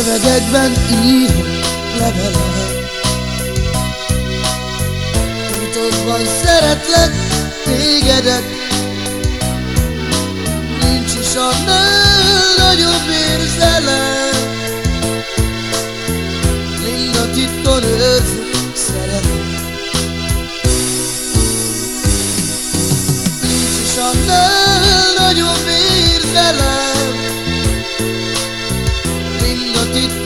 Szövegekben írom levelem. Titokban szeretlek tégedet. Nincs is annál nagyobb érzelem. Mind a titkon őrző Nincs is annál nagyobb érzelem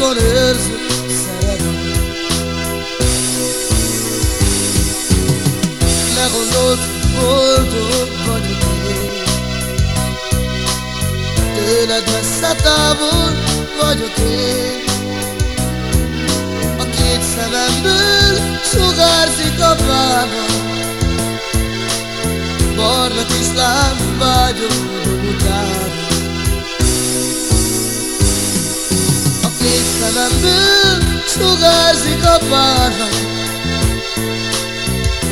a titkon őrző szeretem Ne gondold, boldog vagyok én Tőled messze távol vagyok én A két szememből sugárzik a bána Barna kis lám vágyom után két szememből sugárzik a bána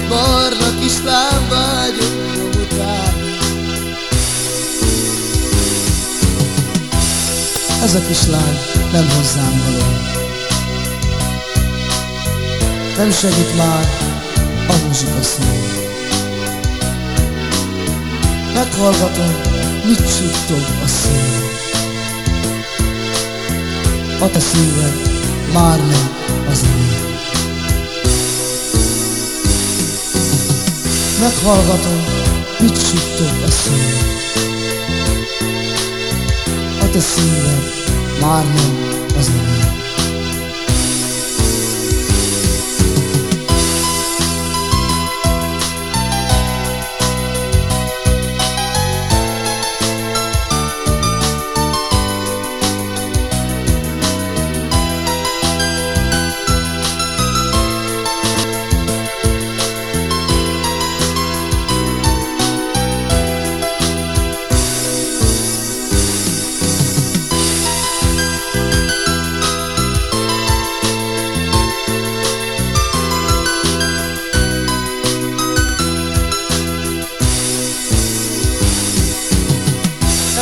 Barna kis lám vágyom után Ez a kislány nem hozzám való Nem segít már a muzsika szó Meghallgatom, mit suttog a szél A te szíved már nem az enyém. Meghallgatom, mit suttog a szél A te szíved már nem az enyém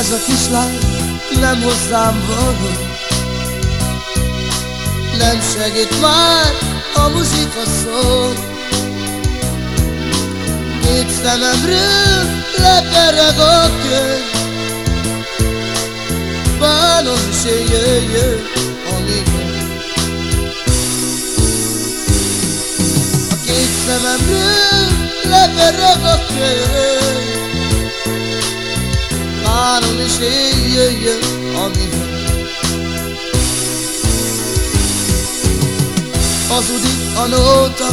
Ez a kislány nem hozzám való Nem segít már a muzsika szó Két szememről lepereg a könyv. Bánom én jöjjön, A két szememről lepereg a könyv Jöjjön, amíg Hazudik a nóta,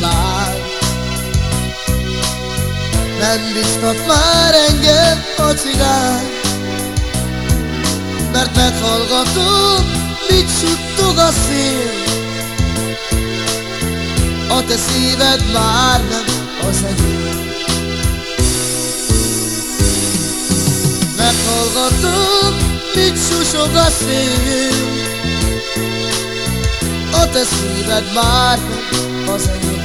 lány Nem biztat már engem a cigány Mert meghallgatom, mit suttog a szél. A te szíved már nem az enyém Meghallgatom, mit susog a A te szíved már az enyém.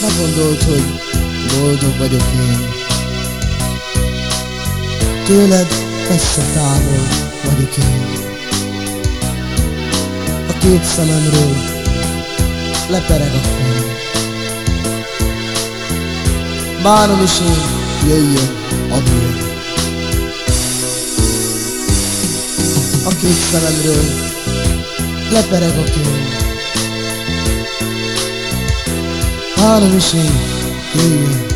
Ne gondold, hogy boldog vagyok én. Tőled messze távol vagyok én. A két szememről lepereg a fény Bánom is én, jöjjön a bűn. A két szememről lepereg a könyv Bánom is én, jöjjön